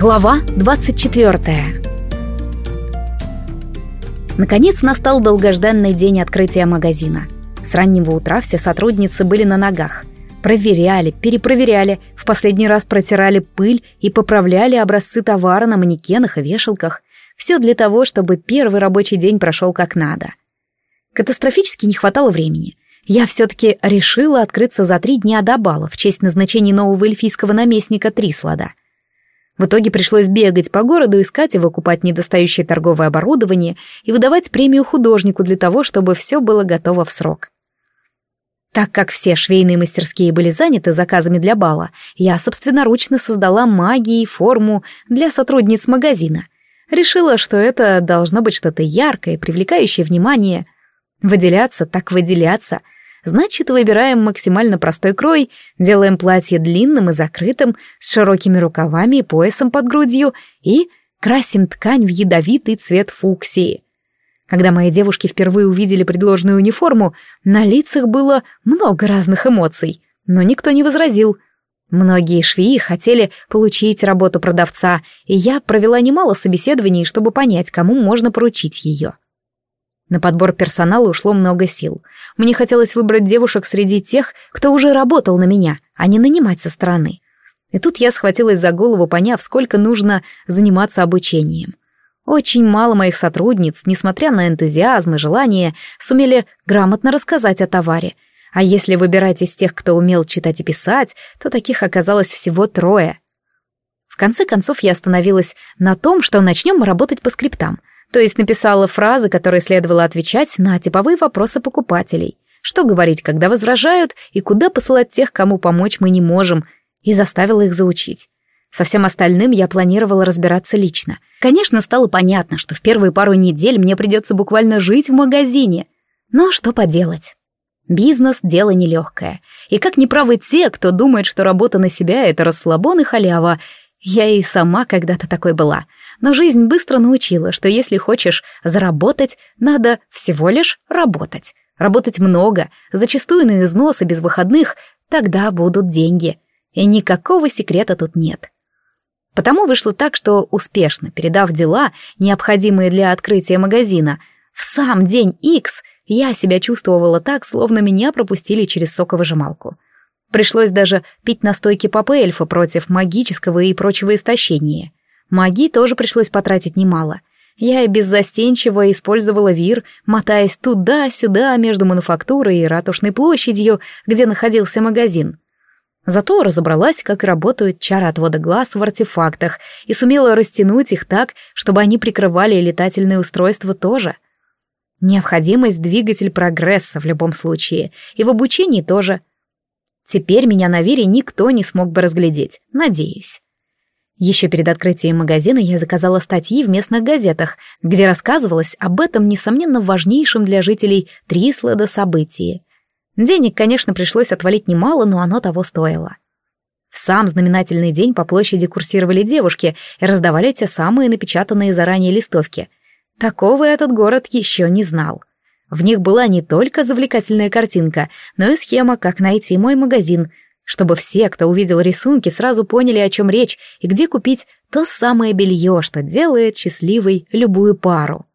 Глава 24 Наконец настал долгожданный день открытия магазина. С раннего утра все сотрудницы были на ногах. Проверяли, перепроверяли, в последний раз протирали пыль и поправляли образцы товара на манекенах и вешалках. Все для того, чтобы первый рабочий день прошел как надо. Катастрофически не хватало времени. Я все-таки решила открыться за три дня до бала в честь назначения нового эльфийского наместника Трислада. В итоге пришлось бегать по городу, искать и выкупать недостающее торговое оборудование и выдавать премию художнику для того, чтобы все было готово в срок. Так как все швейные мастерские были заняты заказами для бала, я собственноручно создала магией форму для сотрудниц магазина. Решила, что это должно быть что-то яркое, привлекающее внимание. Выделяться так выделяться — Значит, выбираем максимально простой крой, делаем платье длинным и закрытым, с широкими рукавами и поясом под грудью, и красим ткань в ядовитый цвет фуксии. Когда мои девушки впервые увидели предложенную униформу, на лицах было много разных эмоций, но никто не возразил. Многие швеи хотели получить работу продавца, и я провела немало собеседований, чтобы понять, кому можно поручить ее. На подбор персонала ушло много сил. Мне хотелось выбрать девушек среди тех, кто уже работал на меня, а не нанимать со стороны. И тут я схватилась за голову, поняв, сколько нужно заниматься обучением. Очень мало моих сотрудниц, несмотря на энтузиазм и желание, сумели грамотно рассказать о товаре. А если выбирать из тех, кто умел читать и писать, то таких оказалось всего трое. В конце концов я остановилась на том, что начнем работать по скриптам — то есть написала фразы, которые следовало отвечать на типовые вопросы покупателей. Что говорить, когда возражают, и куда посылать тех, кому помочь мы не можем, и заставила их заучить. Со всем остальным я планировала разбираться лично. Конечно, стало понятно, что в первые пару недель мне придется буквально жить в магазине. Но что поделать? Бизнес — дело нелегкое. И как неправы те, кто думает, что работа на себя — это расслабон и халява. Я и сама когда-то такой была — но жизнь быстро научила, что если хочешь заработать, надо всего лишь работать. Работать много, зачастую на износ и без выходных, тогда будут деньги. И никакого секрета тут нет. Потому вышло так, что успешно передав дела, необходимые для открытия магазина, в сам день X я себя чувствовала так, словно меня пропустили через соковыжималку. Пришлось даже пить настойки папы эльфа против магического и прочего истощения. Магии тоже пришлось потратить немало. Я и беззастенчиво использовала вир, мотаясь туда-сюда между мануфактурой и ратушной площадью, где находился магазин. Зато разобралась, как работают чары отвода глаз в артефактах, и сумела растянуть их так, чтобы они прикрывали летательные устройства тоже. Необходимость двигатель прогресса в любом случае, и в обучении тоже. Теперь меня на Вире никто не смог бы разглядеть, надеюсь. Еще перед открытием магазина я заказала статьи в местных газетах, где рассказывалось об этом, несомненно, важнейшем для жителей Трислада событии. Денег, конечно, пришлось отвалить немало, но оно того стоило. В сам знаменательный день по площади курсировали девушки и раздавали те самые напечатанные заранее листовки. Такого этот город еще не знал. В них была не только завлекательная картинка, но и схема, как найти мой магазин — чтобы все, кто увидел рисунки, сразу поняли, о чем речь и где купить то самое белье, что делает счастливой любую пару.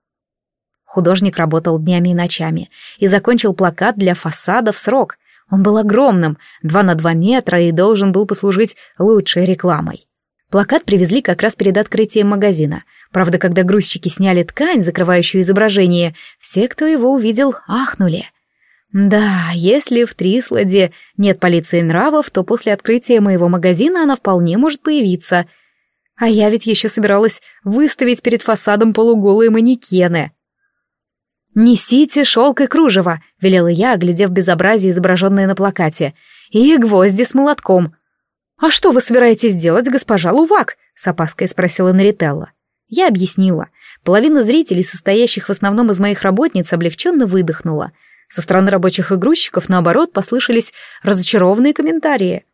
Художник работал днями и ночами и закончил плакат для фасада в срок. Он был огромным, 2 на 2 метра, и должен был послужить лучшей рекламой. Плакат привезли как раз перед открытием магазина. Правда, когда грузчики сняли ткань, закрывающую изображение, все, кто его увидел, ахнули. Да, если в Трисладе нет полиции нравов, то после открытия моего магазина она вполне может появиться. А я ведь еще собиралась выставить перед фасадом полуголые манекены. «Несите шелк и кружево», — велела я, оглядев безобразие, изображенное на плакате, — «и гвозди с молотком». «А что вы собираетесь делать, госпожа Лувак?» — с опаской спросила Нарителла. Я объяснила. Половина зрителей, состоящих в основном из моих работниц, облегченно выдохнула — со стороны рабочих и грузчиков, наоборот, послышались разочарованные комментарии.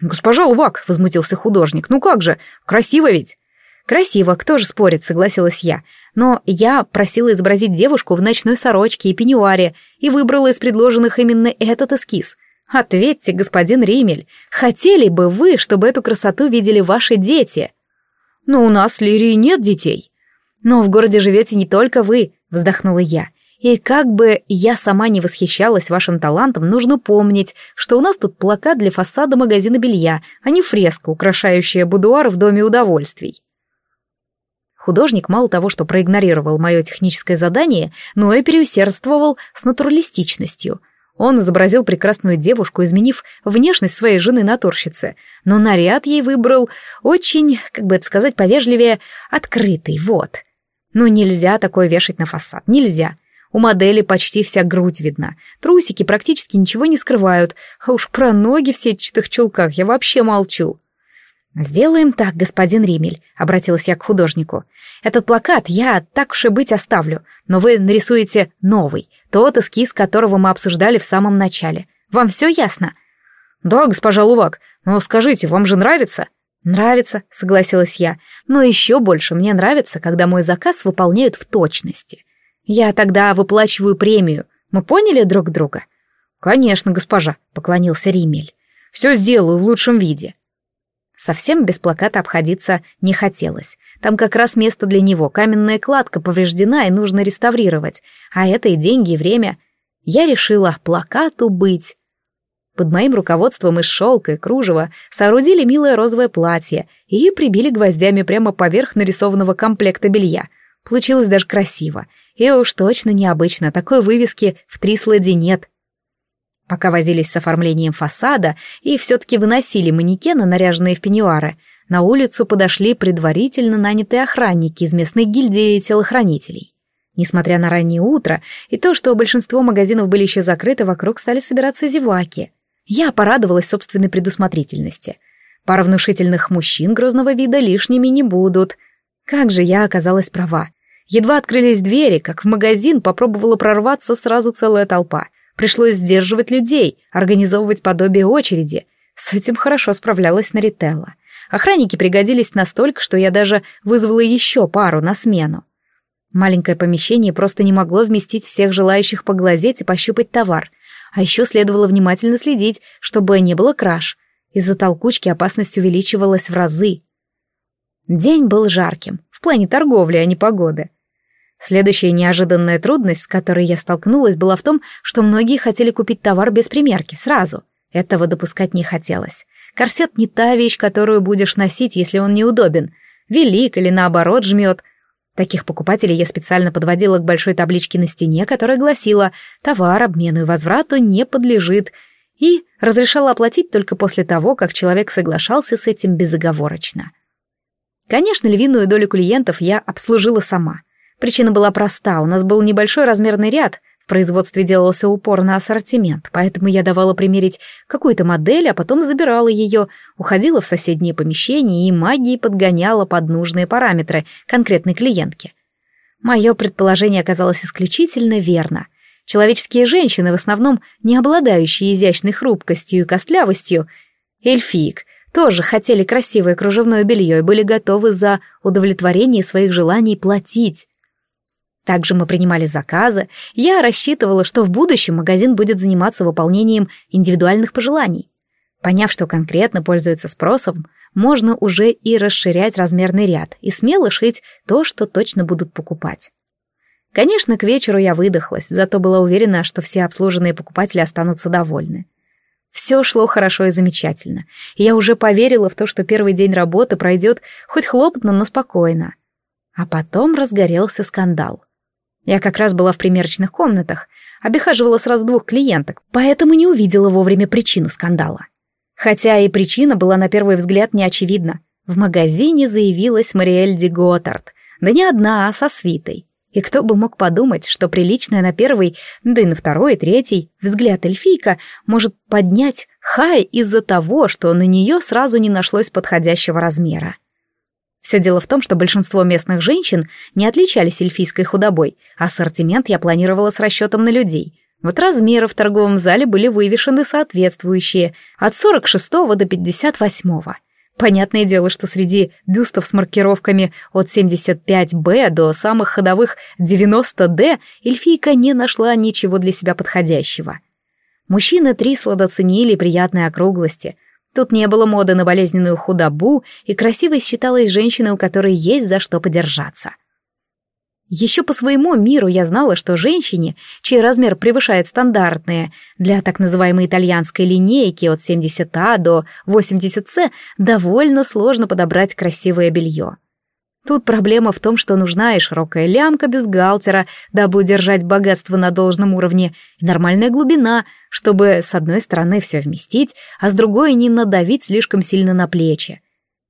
«Госпожа Лувак», — возмутился художник, — «ну как же, красиво ведь». «Красиво, кто же спорит», — согласилась я. «Но я просила изобразить девушку в ночной сорочке и пеньюаре и выбрала из предложенных именно этот эскиз. Ответьте, господин Римель, хотели бы вы, чтобы эту красоту видели ваши дети?» «Но у нас с Лирией нет детей». «Но в городе живете не только вы», — вздохнула я. «И как бы я сама не восхищалась вашим талантом, нужно помнить, что у нас тут плакат для фасада магазина белья, а не фреска, украшающая будуар в Доме удовольствий». Художник мало того, что проигнорировал мое техническое задание, но и переусердствовал с натуралистичностью. Он изобразил прекрасную девушку, изменив внешность своей жены-натурщицы, но наряд ей выбрал очень, как бы это сказать повежливее, открытый, вот. Ну нельзя такое вешать на фасад, нельзя. У модели почти вся грудь видна, трусики практически ничего не скрывают, а уж про ноги в сетчатых чулках я вообще молчу. «Сделаем так, господин Римель», — обратилась я к художнику. «Этот плакат я так уж и быть оставлю, но вы нарисуете новый, тот эскиз, которого мы обсуждали в самом начале. Вам все ясно?» «Да, госпожа Лувак, но скажите, вам же нравится?» «Нравится», — согласилась я, «но еще больше мне нравится, когда мой заказ выполняют в точности. Я тогда выплачиваю премию. Мы поняли друг друга?» «Конечно, госпожа», — поклонился Римель. «Все сделаю в лучшем виде». Совсем без плаката обходиться не хотелось. Там как раз место для него, каменная кладка повреждена и нужно реставрировать, а это и деньги, и время. Я решила плакату быть. Под моим руководством из шелка и кружева соорудили милое розовое платье и прибили гвоздями прямо поверх нарисованного комплекта белья. Получилось даже красиво. И уж точно необычно, такой вывески в три слади нет. Пока возились с оформлением фасада и все-таки выносили манекены, наряженные в пеньюары, на улицу подошли предварительно нанятые охранники из местной гильдии телохранителей. Несмотря на раннее утро и то, что большинство магазинов были еще закрыты, вокруг стали собираться зеваки. Я порадовалась собственной предусмотрительности. Пара внушительных мужчин грозного вида лишними не будут. Как же я оказалась права. Едва открылись двери, как в магазин попробовала прорваться сразу целая толпа. Пришлось сдерживать людей, организовывать подобие очереди. С этим хорошо справлялась Нарителла. Охранники пригодились настолько, что я даже вызвала еще пару на смену. Маленькое помещение просто не могло вместить всех желающих поглазеть и пощупать товар. А еще следовало внимательно следить, чтобы не было краж. Из-за толкучки опасность увеличивалась в разы. День был жарким, в плане торговли, а не погоды. Следующая неожиданная трудность, с которой я столкнулась, была в том, что многие хотели купить товар без примерки, сразу. Этого допускать не хотелось. Корсет не та вещь, которую будешь носить, если он неудобен. Велик или наоборот жмет. Таких покупателей я специально подводила к большой табличке на стене, которая гласила «Товар обмену и возврату не подлежит», и разрешала оплатить только после того, как человек соглашался с этим безоговорочно. Конечно, львиную долю клиентов я обслужила сама — Причина была проста, у нас был небольшой размерный ряд, в производстве делался упор на ассортимент, поэтому я давала примерить какую-то модель, а потом забирала ее, уходила в соседнее помещение и магией подгоняла под нужные параметры конкретной клиентки. Мое предположение оказалось исключительно верно. Человеческие женщины, в основном не обладающие изящной хрупкостью и костлявостью, эльфиек, тоже хотели красивое кружевное белье и были готовы за удовлетворение своих желаний платить. Также мы принимали заказы. Я рассчитывала, что в будущем магазин будет заниматься выполнением индивидуальных пожеланий. Поняв, что конкретно пользуется спросом, можно уже и расширять размерный ряд и смело шить то, что точно будут покупать. Конечно, к вечеру я выдохлась, зато была уверена, что все обслуженные покупатели останутся довольны. Все шло хорошо и замечательно, и я уже поверила в то, что первый день работы пройдет хоть хлопотно, но спокойно. А потом разгорелся скандал. Я как раз была в примерочных комнатах, обихаживала сразу двух клиенток, поэтому не увидела вовремя причину скандала. Хотя и причина была на первый взгляд неочевидна. В магазине заявилась Мариэль Ди Готтард, да не одна, а со свитой. И кто бы мог подумать, что приличная на первый, да и на второй третий взгляд эльфийка может поднять хай из-за того, что на нее сразу не нашлось подходящего размера. Все дело в том, что большинство местных женщин не отличались эльфийской худобой, а ассортимент я планировала с расчетом на людей. Вот размеры в торговом зале были вывешены соответствующие, от 46 до 58. -го. Понятное дело, что среди бюстов с маркировками от 75Б до самых ходовых 90Д эльфийка не нашла ничего для себя подходящего. Мужчины Трислада ценили приятные округлости, Тут не было моды на болезненную худобу, и красивой считалась женщина, у которой есть за что подержаться. Еще по своему миру я знала, что женщине, чей размер превышает стандартные для так называемой итальянской линейки от 70А до 80С, довольно сложно подобрать красивое белье. Тут проблема в том, что нужна и широкая лямка без галтера, дабы удержать богатство на должном уровне, и нормальная глубина, чтобы с одной стороны все вместить, а с другой не надавить слишком сильно на плечи.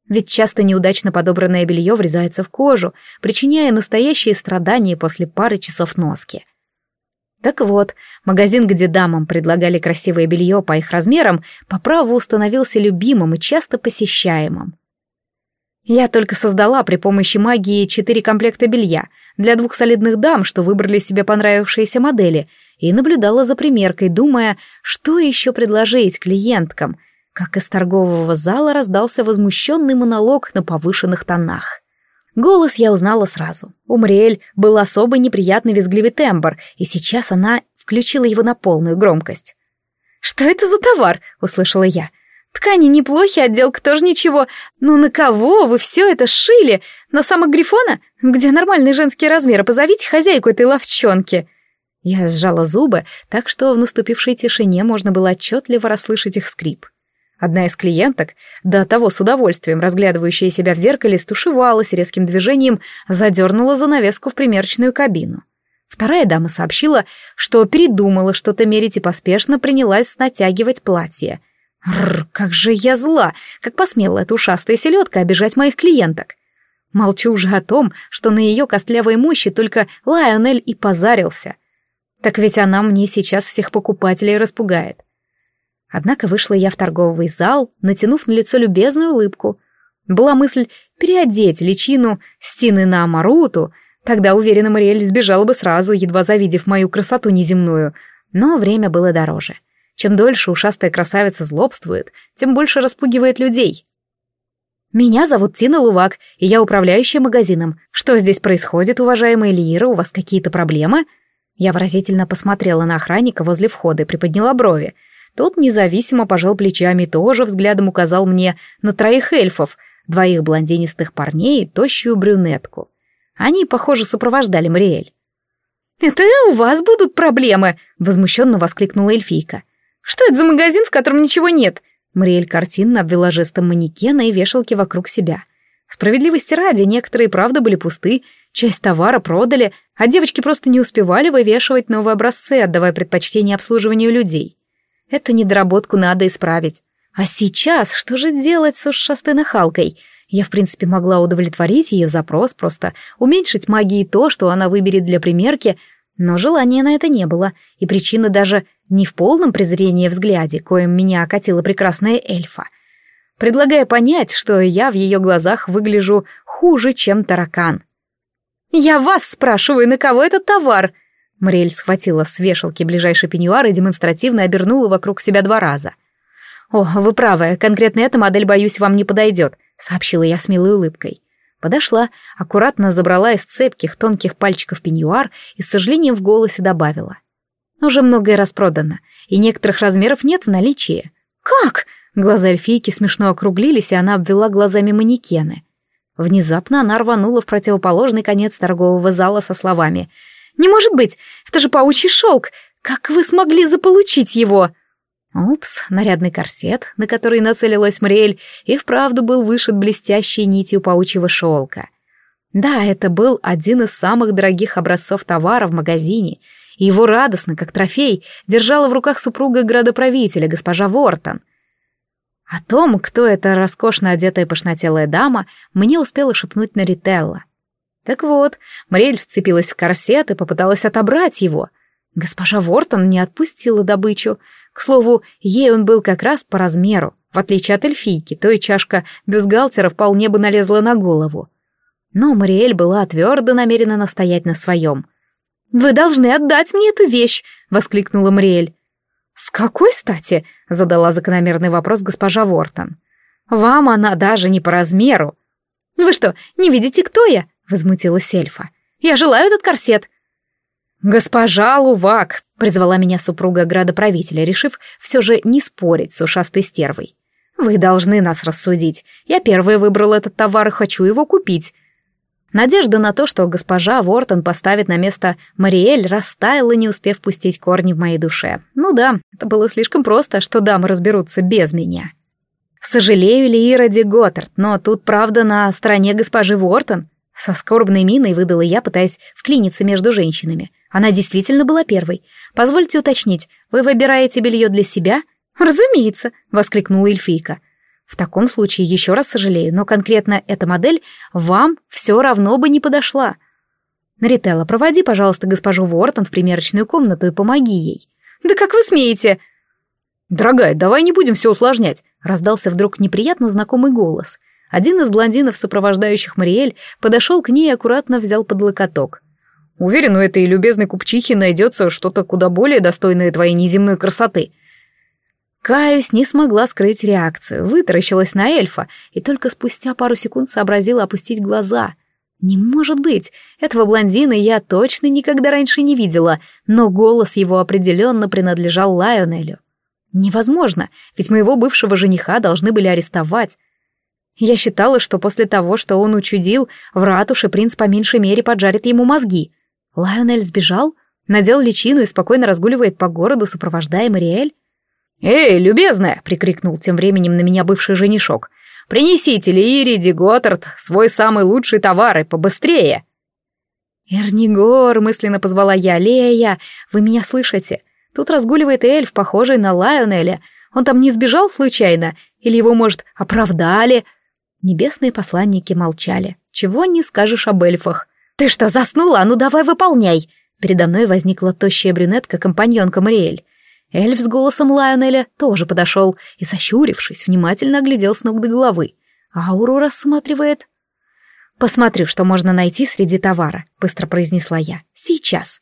Ведь часто неудачно подобранное белье врезается в кожу, причиняя настоящие страдания после пары часов носки. Так вот, магазин, где дамам предлагали красивое белье по их размерам, по праву становился любимым и часто посещаемым. Я только создала при помощи магии четыре комплекта белья для двух солидных дам, что выбрали себе понравившиеся модели, и наблюдала за примеркой, думая, что еще предложить клиенткам, как из торгового зала раздался возмущенный монолог на повышенных тонах. Голос я узнала сразу. У Мриэль был особо неприятный визгливый тембр, и сейчас она включила его на полную громкость. «Что это за товар?» — услышала я. «Ткани неплохи, отделка тоже ничего. Но на кого вы все это шили? На самок Грифона? Где нормальные женские размеры? Позовите хозяйку этой ловчонки!» Я сжала зубы, так что в наступившей тишине можно было отчетливо расслышать их скрип. Одна из клиенток, до того с удовольствием разглядывающая себя в зеркале, стушевалась резким движением, задернула занавеску в примерочную кабину. Вторая дама сообщила, что передумала что-то мерить и поспешно принялась натягивать платье. Рр, как же я зла! Как посмела эта ушастая селедка обижать моих клиенток! Молчу уже о том, что на ее костлявой мощи только Лайонель и позарился. Так ведь она мне сейчас всех покупателей распугает. Однако вышла я в торговый зал, натянув на лицо любезную улыбку. Была мысль переодеть личину Стины на Маруту, тогда, уверена, Мариэль сбежала бы сразу, едва завидев мою красоту неземную, но время было дороже. Чем дольше ушастая красавица злобствует, тем больше распугивает людей. «Меня зовут Тина Лувак, и я управляющая магазином. Что здесь происходит, уважаемая Лиира, у вас какие-то проблемы?» Я выразительно посмотрела на охранника возле входа и приподняла брови. Тот независимо пожал плечами и тоже взглядом указал мне на троих эльфов, двоих блондинистых парней и тощую брюнетку. Они, похоже, сопровождали Мриэль. «Это у вас будут проблемы!» — возмущенно воскликнула эльфийка. «Что это за магазин, в котором ничего нет?» Мриэль картинно обвела жестом манекена и вешалки вокруг себя. Справедливости ради, некоторые, правда, были пусты, часть товара продали, а девочки просто не успевали вывешивать новые образцы, отдавая предпочтение обслуживанию людей. Эту недоработку надо исправить. А сейчас что же делать с ушастой нахалкой? Я, в принципе, могла удовлетворить ее запрос, просто уменьшить магии то, что она выберет для примерки, но желания на это не было, и причина даже не в полном презрении взгляде, коим меня окатила прекрасная эльфа, предлагая понять, что я в ее глазах выгляжу хуже, чем таракан. «Я вас спрашиваю, на кого этот товар?» Мариэль схватила с вешалки ближайший пеньюар и демонстративно обернула вокруг себя два раза. «О, вы правы, конкретно эта модель, боюсь, вам не подойдет», — сообщила я с милой улыбкой. Подошла, аккуратно забрала из цепких тонких пальчиков пеньюар и с сожалением в голосе добавила. «Уже многое распродано, и некоторых размеров нет в наличии». «Как?» Глаза эльфийки смешно округлились, и она обвела глазами манекены. Внезапно она рванула в противоположный конец торгового зала со словами — не может быть! Это же паучий шелк! Как вы смогли заполучить его?» Упс, нарядный корсет, на который нацелилась Мриэль, и вправду был вышит блестящей нитью паучьего шелка. Да, это был один из самых дорогих образцов товара в магазине, его радостно, как трофей, держала в руках супруга градоправителя, госпожа Вортон. О том, кто эта роскошно одетая пышнотелая дама, мне успела шепнуть Нарителла. Так вот, Мрель вцепилась в корсет и попыталась отобрать его. Госпожа Вортон не отпустила добычу. К слову, ей он был как раз по размеру, в отличие от эльфийки, то и чашка бюстгальтера вполне бы налезла на голову. Но Мариэль была твердо намерена настоять на своем. «Вы должны отдать мне эту вещь!» — воскликнула Мариэль. «С какой стати?» — задала закономерный вопрос госпожа Вортон. «Вам она даже не по размеру». «Вы что, не видите, кто я? — возмутилась эльфа. «Я желаю этот корсет!» «Госпожа Лувак!» — призвала меня супруга градоправителя, решив все же не спорить с ушастой стервой. Вы должны нас рассудить. Я первая выбрал этот товар и хочу его купить. Надежда на то, что госпожа Вортон поставит на место Мариэль, растаяла, не успев пустить корни в моей душе. Ну да, это было слишком просто, что дамы разберутся без меня. Сожалею ли Ироди Готтард, но тут правда на стороне госпожи Вортон. Со скорбной миной выдала я, пытаясь вклиниться между женщинами. Она действительно была первой. Позвольте уточнить, вы выбираете белье для себя? Разумеется, воскликнула эльфийка. В таком случае еще раз сожалею, но конкретно эта модель вам все равно бы не подошла. Нарителла, проводи, пожалуйста, госпожу Вортон в примерочную комнату и помоги ей. Да как вы смеете? Дорогая, давай не будем все усложнять, раздался вдруг неприятно знакомый голос. Один из блондинов, сопровождающих Мариэль, подошел к ней и аккуратно взял под локоток. Уверен, у этой любезной купчихи найдется что-то куда более достойное твоей неземной красоты. Каюсь не смогла скрыть реакцию, вытаращилась на эльфа и только спустя пару секунд сообразила опустить глаза. Не может быть, этого блондина я точно никогда раньше не видела, но голос его определенно принадлежал Лайонелю. Невозможно, ведь моего бывшего жениха должны были арестовать. Я считала, что после того, что он учудил, в ратуше принц по меньшей мере поджарит ему мозги. Лайонель сбежал, надел личину и спокойно разгуливает по городу, сопровождая Мариэль. «Эй, любезная!» — прикрикнул тем временем на меня бывший женишок. «Принесите Лириди Готтард свой самый лучший товар и побыстрее!» «Эрнигор!» — мысленно позвала я. «Лея, вы меня слышите? Тут разгуливает эльф, похожий на Лайонеля. Он там не сбежал случайно? Или его, может, оправдали?» Небесные посланники молчали. «Чего не скажешь об эльфах?» «Ты что, заснула? Ну давай выполняй!» Передо мной возникла тощая брюнетка, компаньонка Мариэль. Эльф с голосом Лайонеля тоже подошел и, сощурившись, внимательно оглядел с ног до головы. Ауру рассматривает. «Посмотрю, что можно найти среди товара», — быстро произнесла я. «Сейчас».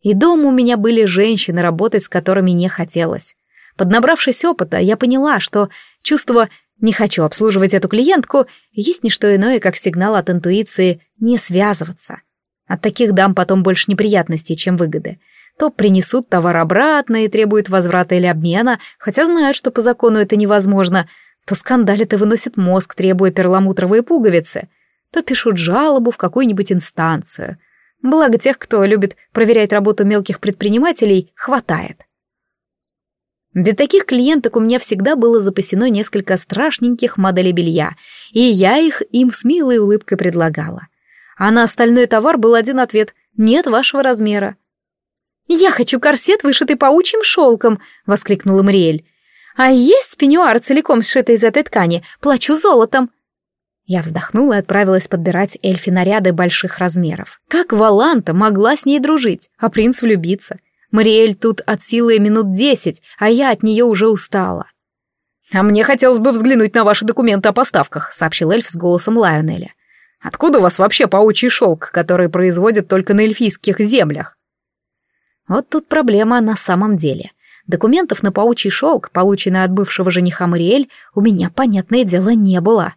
И дома у меня были женщины, работать с которыми не хотелось. Поднабравшись опыта, я поняла, что чувство «не хочу обслуживать эту клиентку» есть не что иное, как сигнал от интуиции «не связываться». От таких дам потом больше неприятностей, чем выгоды то принесут товар обратно и требуют возврата или обмена, хотя знают, что по закону это невозможно, то скандалят и выносят мозг, требуя перламутровые пуговицы, то пишут жалобу в какую-нибудь инстанцию. Благо тех, кто любит проверять работу мелких предпринимателей, хватает. Для таких клиенток у меня всегда было запасено несколько страшненьких моделей белья, и я их им с милой улыбкой предлагала. А на остальной товар был один ответ «нет вашего размера». «Я хочу корсет, вышитый паучьим шелком!» — воскликнула Мариэль. «А есть пеньюар, целиком сшитый из этой ткани? Плачу золотом!» Я вздохнула и отправилась подбирать эльфи наряды больших размеров. Как Валанта могла с ней дружить, а принц влюбиться? Мариэль тут от силы минут десять, а я от нее уже устала. «А мне хотелось бы взглянуть на ваши документы о поставках», — сообщил эльф с голосом Лайонеля. «Откуда у вас вообще паучий шелк, который производят только на эльфийских землях?» Вот тут проблема на самом деле. Документов на паучий шелк, полученный от бывшего жениха Мариэль, у меня, понятное дело, не было.